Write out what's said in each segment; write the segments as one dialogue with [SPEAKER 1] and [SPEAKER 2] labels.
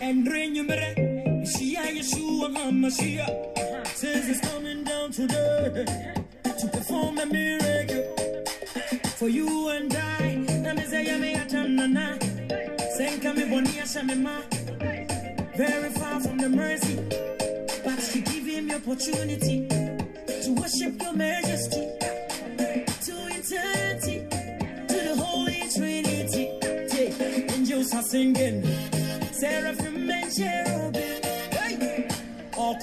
[SPEAKER 1] And rain you HaMashiach says coming down today to perform a miracle for you and I. Me senka me very far from the mercy, but opportunity to worship your majesty. Are singing, seraphim and cherubim. Hey, all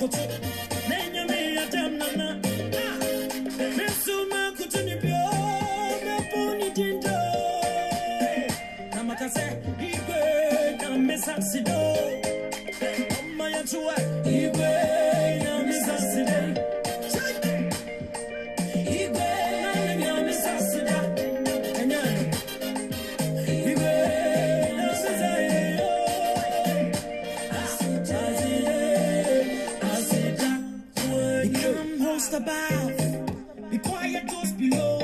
[SPEAKER 1] Be quiet those below.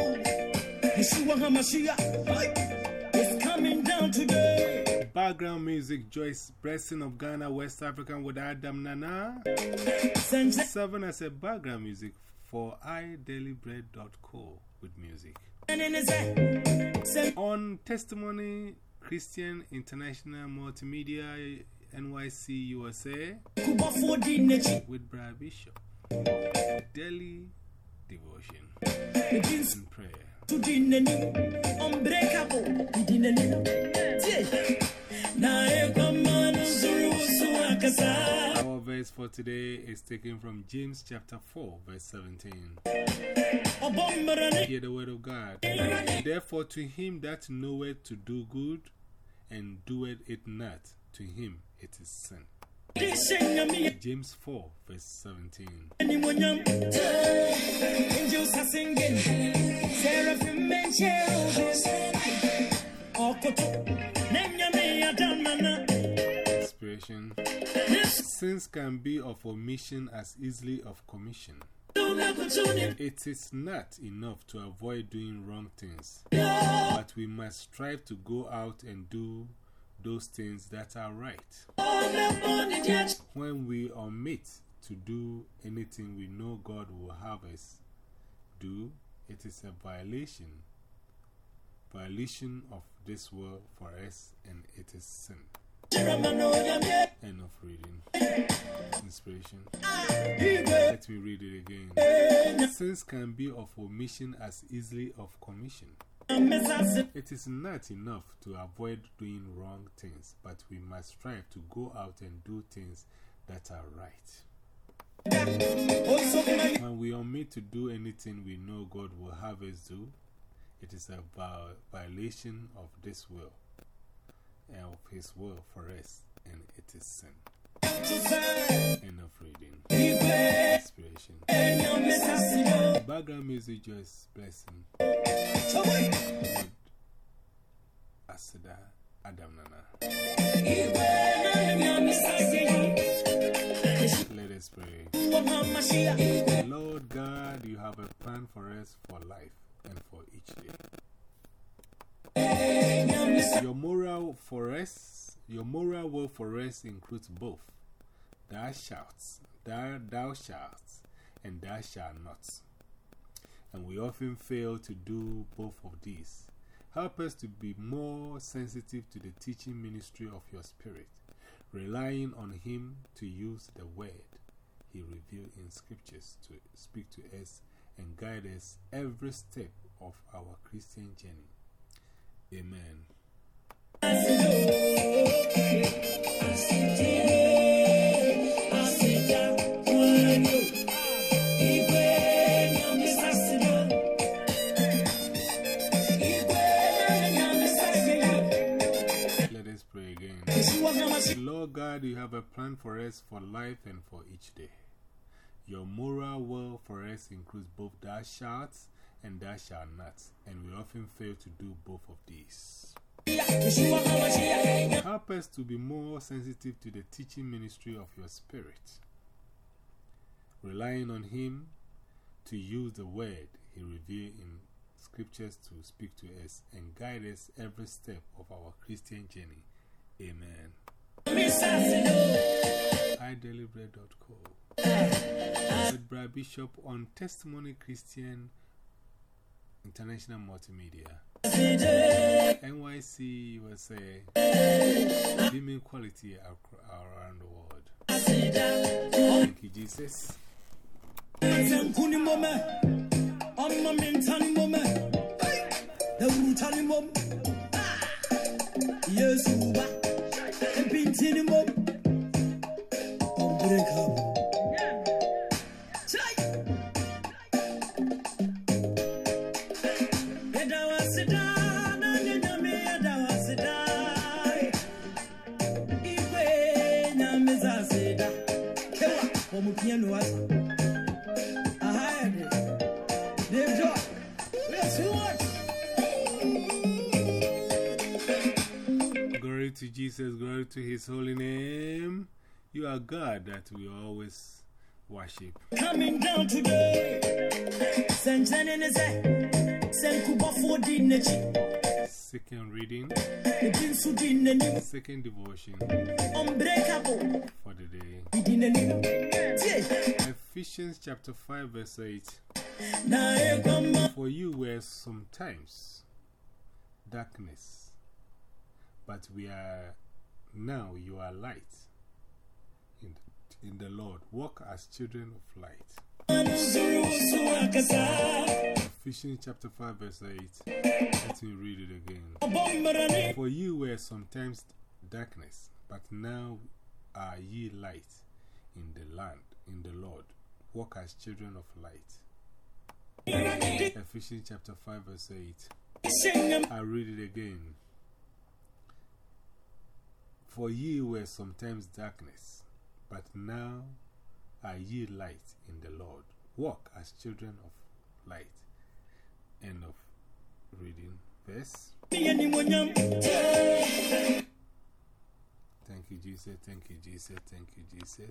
[SPEAKER 1] Yeshua HaMashiach is coming down today.
[SPEAKER 2] Background music Joyce Blessing of Ghana, West African with Adam Nana. Seven as a background music for idailybread.co with music.
[SPEAKER 1] in his head. Send
[SPEAKER 2] On Testimony Christian International Multimedia NYC USA
[SPEAKER 1] Kuba for the nature.
[SPEAKER 2] with Brad Bishop.
[SPEAKER 1] Begins to. Unbreakable. The name. Na ekwamanu zuru suakasa.
[SPEAKER 2] Our verse for today is taken from James chapter 4, verse 17. Hear the word of God. Therefore, to him that knoweth to do good and doeth it not, to him it is sin. James 4, verse 17.
[SPEAKER 1] Anyone Angels are singing. Seraphim and cherubim. Okoto. Nenyame adamana.
[SPEAKER 2] Inspiration. Sins can be of omission as easily of commission. It is not enough to avoid doing wrong things, but we must strive to go out and do those things that are right. When we omit to do anything we know God will have us do, it is a violation. Violation of this world for us, and it is sin. End of reading. Inspiration. Let me read it again. Sins can be of omission as easily of commission. It is not enough to avoid doing wrong things, but we must strive to go out and do things that are right. When we omit to do anything we know God will have us do, it is a violation of this will and of His will for us, and it is sin. End of reading. Inspiration. Background music, Joyce Blessing. Let us pray. Lord God, you have a plan for us for life and for each day. Your moral for us, your moral will for us includes both thou shalt, thou, thou shalt, and thou shalt not. And we often fail to do both of these. Help us to be more sensitive to the teaching ministry of your Spirit, relying on Him to use the word He revealed in Scriptures to speak to us and guide us every step of our Christian journey. Amen. Lord God, you have a plan for us for life and for each day. Your moral will for us includes both thou shalt and thou shalt not, and we often fail to do both of these. Help us to be more sensitive to the teaching ministry of your Spirit, relying on Him to use the word He revealed in Scriptures to speak to us and guide us every step of our Christian journey. Amen. idailybread.co. With Brad Bishop on Testimony Christian International Multimedia. NYC USA. Beaming quality around the world. Thank you, Jesus. Glory to Jesus, glory to his holy name. You are God that we always worship.
[SPEAKER 1] Coming down today.
[SPEAKER 2] Second reading, second devotion.
[SPEAKER 1] Unbreakable.
[SPEAKER 2] The. Ephesians chapter 5, verse 8. For you were sometimes darkness, but we are now you are light in, in the Lord. Walk as children of light. Ephesians chapter 5, verse 8. Let me read it again. For you were sometimes darkness, but now are ye light in the land, in the Lord. Walk as children of light. Ephesians chapter 5, verse 8. I read it again. For ye were sometimes darkness, but now are ye light in the Lord. Walk as children of light. End of reading verse. Thank you, Jesus. Thank you, Jesus. Thank you, Jesus.